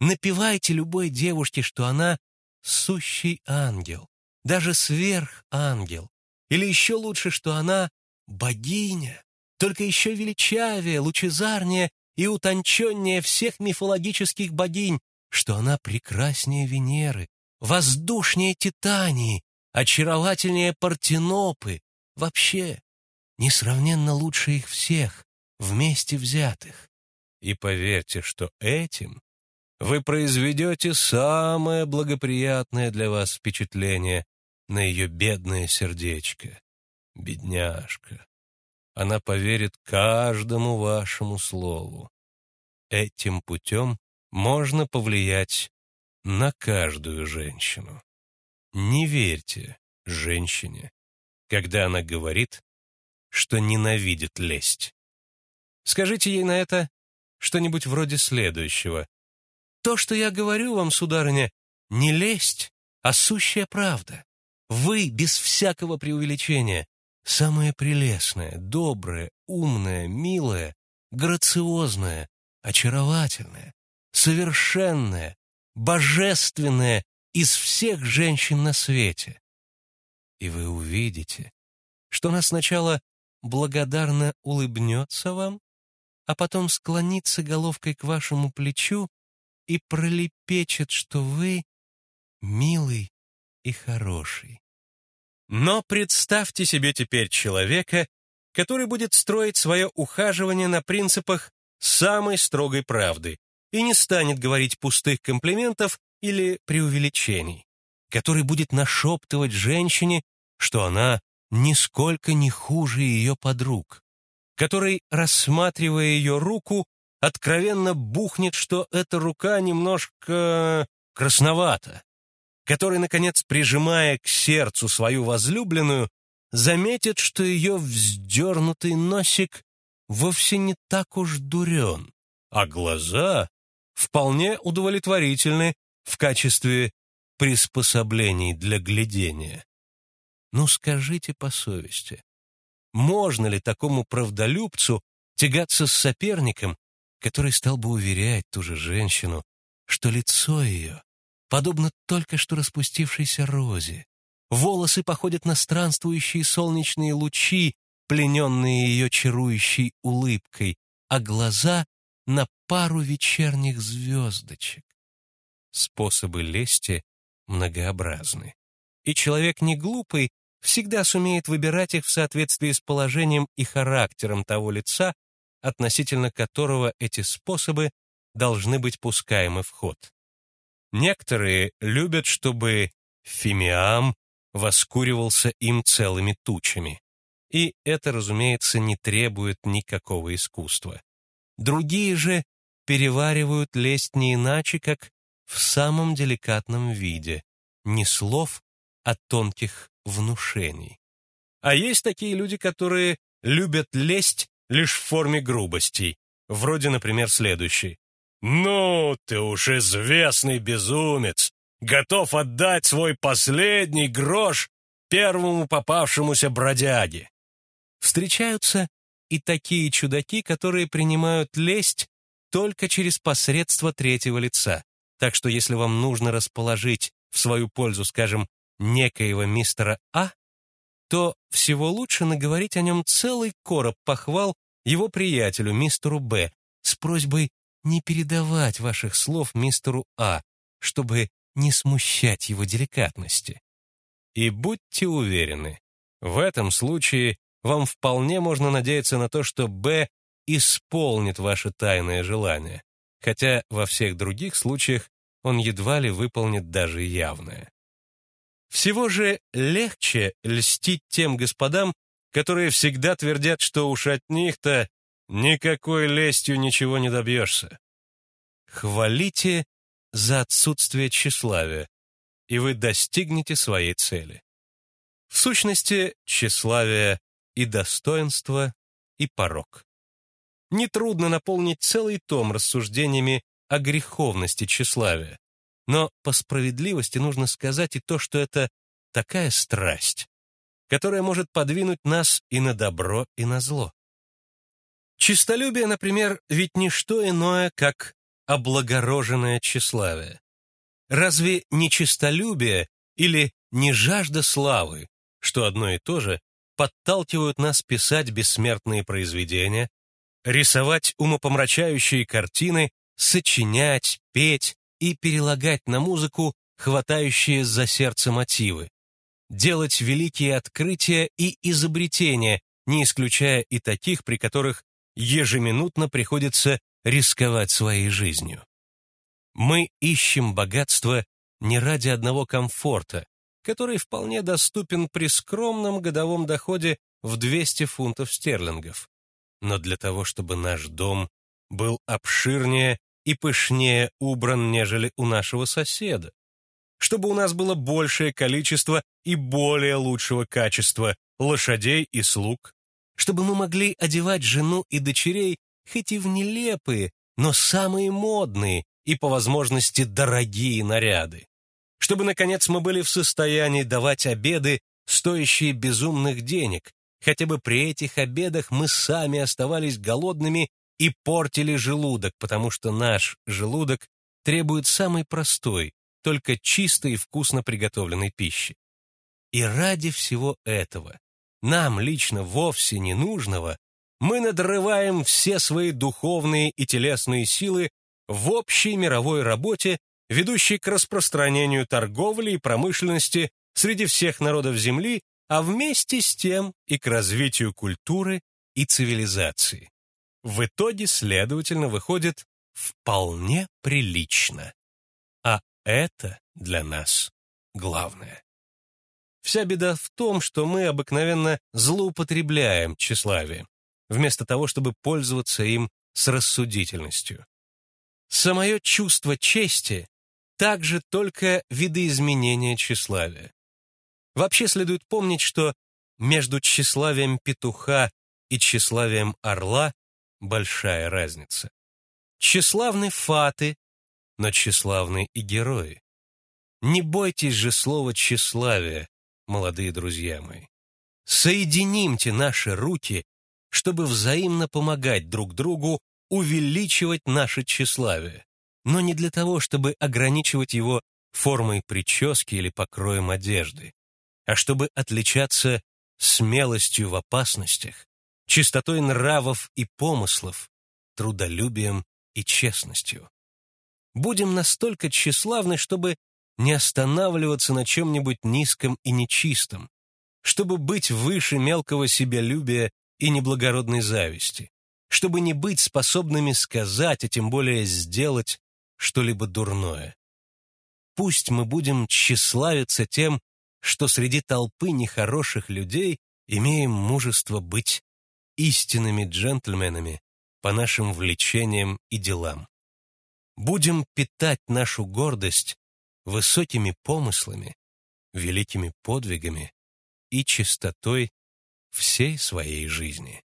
Напевайте любой девушке, что она сущий ангел, даже сверхангел, или еще лучше, что она богиня, только еще величавее, лучезарнее и утонченнее всех мифологических богинь, что она прекраснее Венеры, воздушнее Титании, очаровательнее Партенопы, вообще несравненно лучше их всех, вместе взятых. И поверьте, что этим вы произведете самое благоприятное для вас впечатление на ее бедное сердечко. Бедняжка. Она поверит каждому вашему слову. Этим путем можно повлиять на каждую женщину. Не верьте женщине, когда она говорит, что ненавидит лесть. Скажите ей на это что-нибудь вроде следующего. То, что я говорю вам, сударыня, не лесть, а сущая правда. Вы, без всякого преувеличения, самое прелестное, доброе, умное, милое, грациозное, очаровательное, совершенное, божественное из всех женщин на свете. И вы увидите, что она сначала благодарно улыбнется вам, а потом склонится головкой к вашему плечу и пролепечет, что вы милый и хороший. Но представьте себе теперь человека, который будет строить свое ухаживание на принципах самой строгой правды и не станет говорить пустых комплиментов или преувеличений, который будет нашептывать женщине, что она нисколько не хуже ее подруг, который, рассматривая ее руку, откровенно бухнет, что эта рука немножко красновата, который, наконец, прижимая к сердцу свою возлюбленную, заметит, что ее вздернутый носик вовсе не так уж дурен, а глаза вполне удовлетворительны в качестве приспособлений для глядения. Ну скажите по совести, можно ли такому правдолюбцу тягаться с соперником, который стал бы уверять ту же женщину, что лицо ее подобно только что распустившейся розе, волосы походят на странствующие солнечные лучи, плененные ее чарующей улыбкой, а глаза — на пару вечерних звездочек. Способы лести многообразны. И человек не глупый всегда сумеет выбирать их в соответствии с положением и характером того лица, относительно которого эти способы должны быть пускаемы в ход. Некоторые любят, чтобы фимиам воскуривался им целыми тучами. И это, разумеется, не требует никакого искусства. Другие же переваривают лесть не иначе, как в самом деликатном виде, не слов, а тонких внушений. А есть такие люди, которые любят лесть лишь в форме грубостей, вроде, например, следующей. «Ну, ты уж известный безумец, готов отдать свой последний грош первому попавшемуся бродяге». Встречаются и такие чудаки, которые принимают лесть только через посредство третьего лица. Так что если вам нужно расположить в свою пользу, скажем, некоего мистера А, то всего лучше наговорить о нем целый короб похвал его приятелю, мистеру Б, с просьбой не передавать ваших слов мистеру А, чтобы не смущать его деликатности. И будьте уверены, в этом случае вам вполне можно надеяться на то, что Б исполнит ваше тайное желание, хотя во всех других случаях он едва ли выполнит даже явное. Всего же легче льстить тем господам, которые всегда твердят, что уж от них-то никакой лестью ничего не добьешься. Хвалите за отсутствие тщеславия, и вы достигнете своей цели. В сущности, тщеславие и достоинство, и порок. Нетрудно наполнить целый том рассуждениями о греховности тщеславия, но по справедливости нужно сказать и то, что это такая страсть, которая может подвинуть нас и на добро, и на зло. Чистолюбие, например, ведь не что иное, как облагороженное тщеславие? Разве не честолюбие или не жажда славы, что одно и то же, подталкивают нас писать бессмертные произведения, рисовать умопомрачающие картины, сочинять, петь и перелагать на музыку хватающие за сердце мотивы, делать великие открытия и изобретения, не исключая и таких, при которых ежеминутно приходится рисковать своей жизнью. Мы ищем богатство не ради одного комфорта, который вполне доступен при скромном годовом доходе в 200 фунтов стерлингов, но для того, чтобы наш дом был обширнее и пышнее убран, нежели у нашего соседа, чтобы у нас было большее количество и более лучшего качества лошадей и слуг, чтобы мы могли одевать жену и дочерей хоть и в нелепые, но самые модные и, по возможности, дорогие наряды, чтобы, наконец, мы были в состоянии давать обеды, стоящие безумных денег, хотя бы при этих обедах мы сами оставались голодными и портили желудок, потому что наш желудок требует самой простой, только чистой и вкусно приготовленной пищи. И ради всего этого, нам лично вовсе не нужного, мы надрываем все свои духовные и телесные силы в общей мировой работе, ведущей к распространению торговли и промышленности среди всех народов Земли, а вместе с тем и к развитию культуры и цивилизации. В итоге, следовательно, выходит вполне прилично. А это для нас главное. Вся беда в том, что мы обыкновенно злоупотребляем тщеславием, вместо того, чтобы пользоваться им с рассудительностью. Самое чувство чести также только видоизменение тщеславия. Вообще следует помнить, что между тщеславием петуха и тщеславием орла большая разница. Тщеславны фаты, но тщеславны и герои. Не бойтесь же слова «тщеславие», молодые друзья мои. Соединимте наши руки, чтобы взаимно помогать друг другу увеличивать наше тщеславие, но не для того, чтобы ограничивать его формой прически или покроем одежды, а чтобы отличаться смелостью в опасностях, чистотой нравов и помыслов, трудолюбием и честностью. Будем настолько тщеславны, чтобы не останавливаться на чем-нибудь низком и нечистом, чтобы быть выше мелкого себялюбия и неблагородной зависти, чтобы не быть способными сказать, а тем более сделать что-либо дурное. Пусть мы будем тщеславиться тем, что среди толпы нехороших людей имеем мужество быть истинными джентльменами по нашим влечениям и делам. Будем питать нашу гордость высокими помыслами, великими подвигами и чистотой всей своей жизни.